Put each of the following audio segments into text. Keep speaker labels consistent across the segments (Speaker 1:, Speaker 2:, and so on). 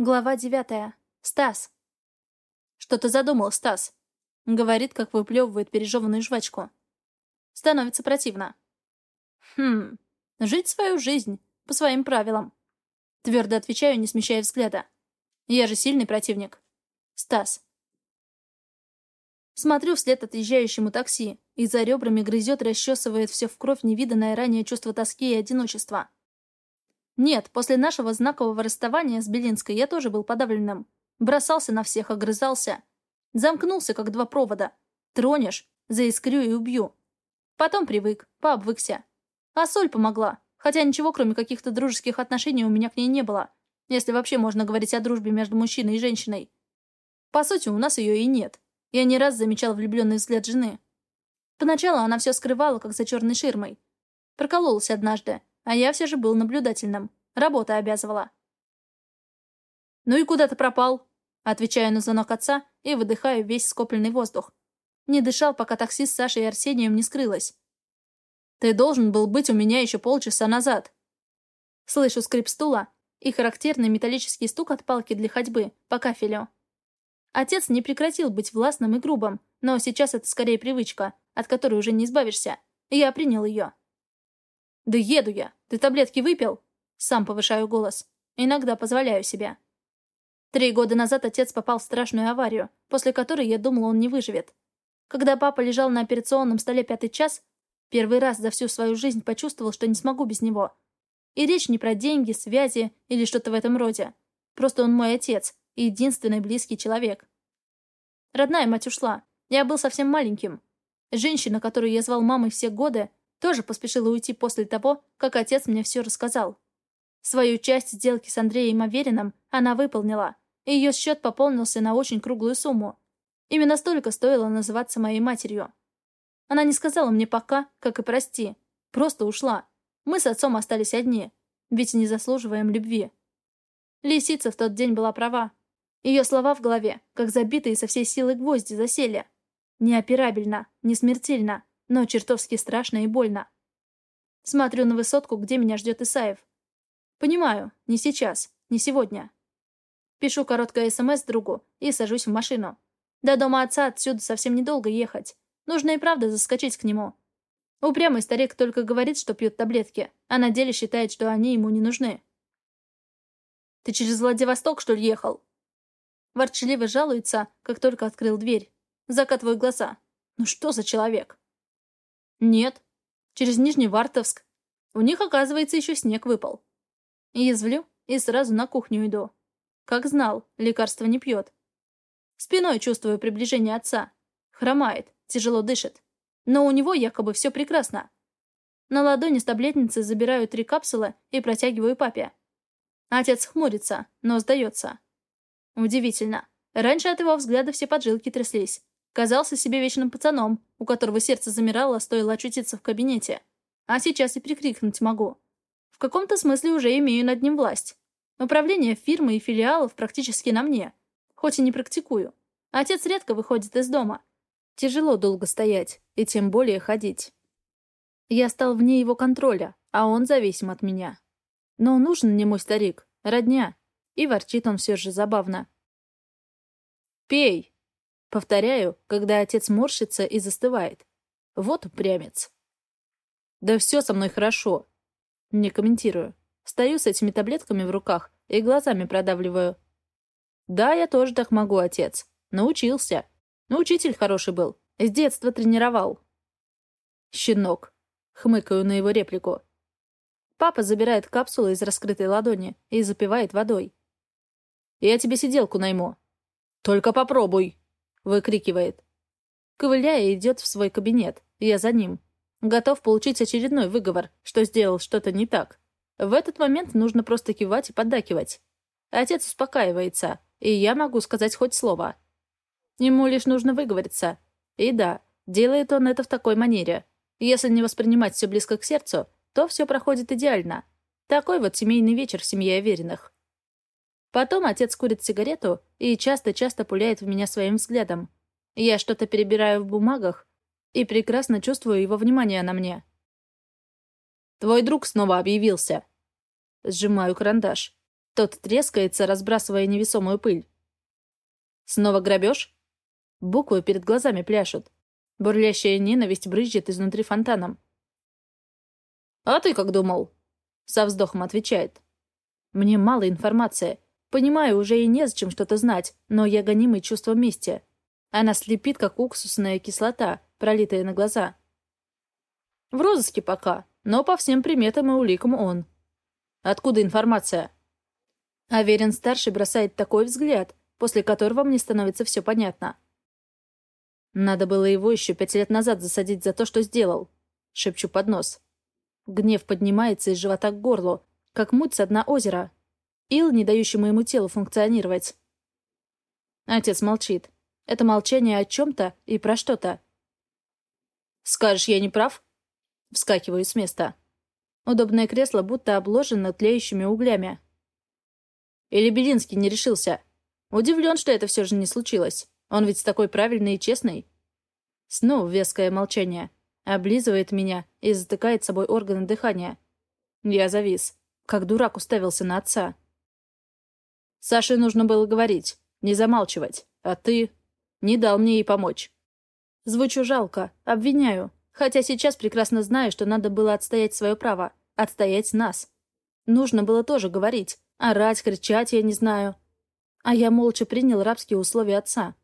Speaker 1: Глава девятая. Стас. «Что ты задумал, Стас?» Говорит, как выплевывает пережеванную жвачку. Становится противно. «Хм, жить свою жизнь, по своим правилам». Твердо отвечаю, не смещая взгляда. «Я же сильный противник». Стас. Смотрю вслед отъезжающему такси, и за ребрами грызет, расчесывает все в кровь невиданное ранее чувство тоски и одиночества. Нет, после нашего знакового расставания с Белинской я тоже был подавленным. Бросался на всех, огрызался. Замкнулся, как два провода. Тронешь, заискрю и убью. Потом привык, пообвыкся. А соль помогла, хотя ничего, кроме каких-то дружеских отношений, у меня к ней не было. Если вообще можно говорить о дружбе между мужчиной и женщиной. По сути, у нас ее и нет. Я не раз замечал влюбленный взгляд жены. Поначалу она все скрывала, как за черной ширмой. Прокололась однажды, а я все же был наблюдательным. Работа обязывала. «Ну и куда ты пропал?» Отвечаю на звонок отца и выдыхаю весь скопленный воздух. Не дышал, пока такси с Сашей и Арсением не скрылось. «Ты должен был быть у меня еще полчаса назад». Слышу скрип стула и характерный металлический стук от палки для ходьбы по кафелю. Отец не прекратил быть властным и грубым, но сейчас это скорее привычка, от которой уже не избавишься. Я принял ее. «Да еду я. Ты таблетки выпил?» Сам повышаю голос. Иногда позволяю себе. Три года назад отец попал в страшную аварию, после которой я думал, он не выживет. Когда папа лежал на операционном столе пятый час, первый раз за всю свою жизнь почувствовал, что не смогу без него. И речь не про деньги, связи или что-то в этом роде. Просто он мой отец, единственный близкий человек. Родная мать ушла. Я был совсем маленьким. Женщина, которую я звал мамой все годы, тоже поспешила уйти после того, как отец мне все рассказал. Свою часть сделки с Андреем Авериным она выполнила, и ее счет пополнился на очень круглую сумму. Именно столько стоило называться моей матерью. Она не сказала мне пока, как и прости. Просто ушла. Мы с отцом остались одни, ведь не заслуживаем любви. Лисица в тот день была права. Ее слова в голове, как забитые со всей силы гвозди, засели. Неоперабельно, не смертельно, но чертовски страшно и больно. Смотрю на высотку, где меня ждет Исаев. Понимаю, не сейчас, не сегодня. Пишу короткое СМС другу и сажусь в машину. До дома отца отсюда совсем недолго ехать. Нужно и правда заскочить к нему. Упрямый старик только говорит, что пьет таблетки, а на деле считает, что они ему не нужны. «Ты через Владивосток, что ли, ехал?» Ворчливо жалуется, как только открыл дверь. Закатываю глаза. «Ну что за человек?» «Нет. Через Нижневартовск. У них, оказывается, еще снег выпал». Язвлю и сразу на кухню иду. Как знал, лекарства не пьет. Спиной чувствую приближение отца. Хромает, тяжело дышит. Но у него якобы все прекрасно. На ладони с таблетницы забираю три капсулы и протягиваю папе. Отец хмурится, но сдается. Удивительно. Раньше от его взгляда все поджилки тряслись. Казался себе вечным пацаном, у которого сердце замирало, стоило очутиться в кабинете. А сейчас и прикрикнуть могу. В каком-то смысле уже имею над ним власть. Управление фирмы и филиалов практически на мне. Хоть и не практикую. Отец редко выходит из дома. Тяжело долго стоять, и тем более ходить. Я стал вне его контроля, а он зависим от меня. Но нужен мне мой старик, родня. И ворчит он все же забавно. «Пей!» Повторяю, когда отец морщится и застывает. Вот упрямец. Да все со мной хорошо. Не комментирую. Стою с этими таблетками в руках и глазами продавливаю. Да, я тоже так могу, отец. Научился. Но учитель хороший был. С детства тренировал. Щенок. Хмыкаю на его реплику. Папа забирает капсулу из раскрытой ладони и запивает водой. «Я тебе сиделку найму». «Только попробуй», выкрикивает. Ковыляя идет в свой кабинет. Я за ним. Готов получить очередной выговор, что сделал что-то не так. В этот момент нужно просто кивать и поддакивать. Отец успокаивается, и я могу сказать хоть слово. Ему лишь нужно выговориться. И да, делает он это в такой манере. Если не воспринимать все близко к сердцу, то все проходит идеально. Такой вот семейный вечер в семье Авериных. Потом отец курит сигарету и часто-часто пуляет в меня своим взглядом. Я что-то перебираю в бумагах и прекрасно чувствую его внимание на мне. «Твой друг снова объявился». Сжимаю карандаш. Тот трескается, разбрасывая невесомую пыль. Снова грабеж? Буквы перед глазами пляшут. Бурлящая ненависть брызжет изнутри фонтаном. «А ты как думал?» Со вздохом отвечает. «Мне мало информации. Понимаю, уже и незачем что-то знать, но я гонимый чувством мести. Она слепит, как уксусная кислота, пролитая на глаза. В розыске пока, но по всем приметам и уликам он. Откуда информация?» Аверин-старший бросает такой взгляд, после которого мне становится все понятно. «Надо было его еще пять лет назад засадить за то, что сделал», — шепчу под нос. Гнев поднимается из живота к горлу, как муть со дна озера. Ил, не дающий моему телу функционировать. Отец молчит. Это молчание о чем-то и про что-то. «Скажешь, я не прав?» Вскакиваю с места. Удобное кресло будто обложено тлеющими углями. Или Белинский не решился. Удивлен, что это все же не случилось. Он ведь такой правильный и честный. Снова веское молчание облизывает меня и затыкает собой органы дыхания. Я завис, как дурак уставился на отца. Саше нужно было говорить, не замалчивать, а ты не дал мне ей помочь. Звучу жалко, обвиняю, хотя сейчас прекрасно знаю, что надо было отстоять свое право, отстоять нас. Нужно было тоже говорить, орать, кричать, я не знаю. А я молча принял рабские условия отца.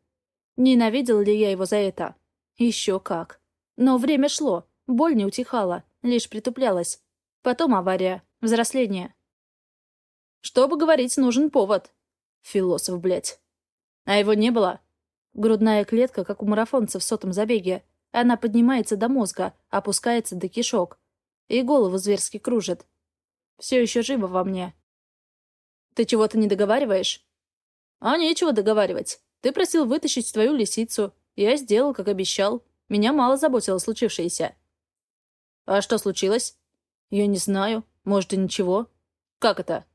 Speaker 1: Ненавидел ли я его за это? Еще как. Но время шло, боль не утихала, лишь притуплялась. Потом авария, взросление. Чтобы говорить, нужен повод. Философ, блядь. А его не было. Грудная клетка, как у марафонца в сотом забеге. Она поднимается до мозга, опускается до кишок. И голову зверски кружит. Все еще живо во мне. Ты чего-то не договариваешь? А нечего договаривать. Ты просил вытащить твою лисицу. Я сделал, как обещал. Меня мало заботило случившееся. А что случилось? Я не знаю. Может, и ничего. Как это?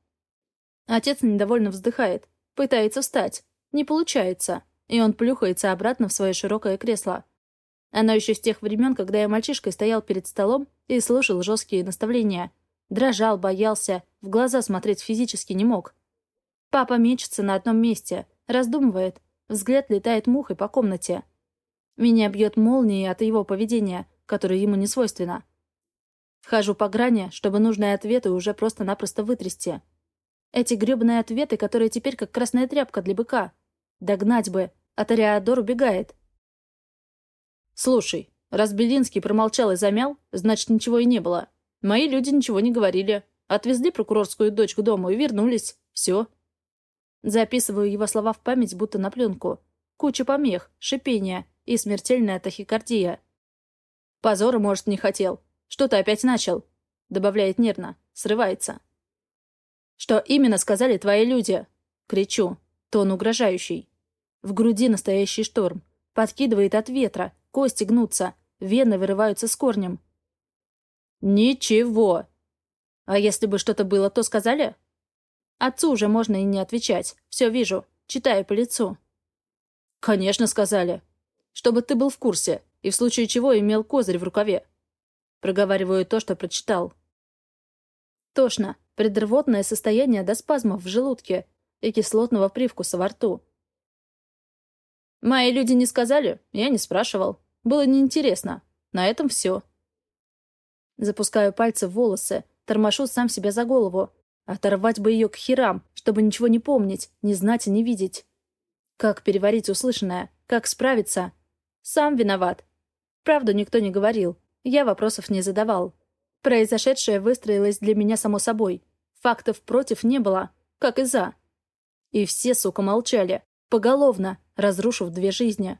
Speaker 1: Отец недовольно вздыхает. Пытается встать. Не получается. И он плюхается обратно в свое широкое кресло. Оно еще с тех времен, когда я мальчишкой стоял перед столом и слушал жесткие наставления. Дрожал, боялся, в глаза смотреть физически не мог. Папа мечется на одном месте, раздумывает. Взгляд летает мухой по комнате. Меня бьет молнией от его поведения, которое ему не свойственно. Хожу по грани, чтобы нужные ответы уже просто-напросто вытрясти. Эти грёбаные ответы, которые теперь как красная тряпка для быка. Догнать бы, а Тореадор убегает. Слушай, раз Белинский промолчал и замял, значит, ничего и не было. Мои люди ничего не говорили. Отвезли прокурорскую дочь к дому и вернулись. Все. Записываю его слова в память, будто на пленку. Куча помех, шипения, и смертельная тахикардия. Позора, может, не хотел. Что ты опять начал? Добавляет нервно. Срывается. Что именно сказали твои люди? Кричу. Тон угрожающий. В груди настоящий шторм. Подкидывает от ветра. Кости гнутся. Вены вырываются с корнем. Ничего. А если бы что-то было, то сказали? Отцу уже можно и не отвечать. Все вижу. Читаю по лицу. Конечно, сказали чтобы ты был в курсе, и в случае чего имел козырь в рукаве. Проговариваю то, что прочитал. Тошно, предрвотное состояние до спазмов в желудке и кислотного привкуса во рту. Мои люди не сказали, я не спрашивал. Было неинтересно. На этом все. Запускаю пальцы в волосы, тормошу сам себя за голову. Оторвать бы ее к херам, чтобы ничего не помнить, не знать и не видеть. Как переварить услышанное? Как справиться? Сам виноват. Правду никто не говорил. Я вопросов не задавал. Произошедшее выстроилось для меня само собой. Фактов против не было, как и за. И все, сука, молчали. Поголовно, разрушив две жизни.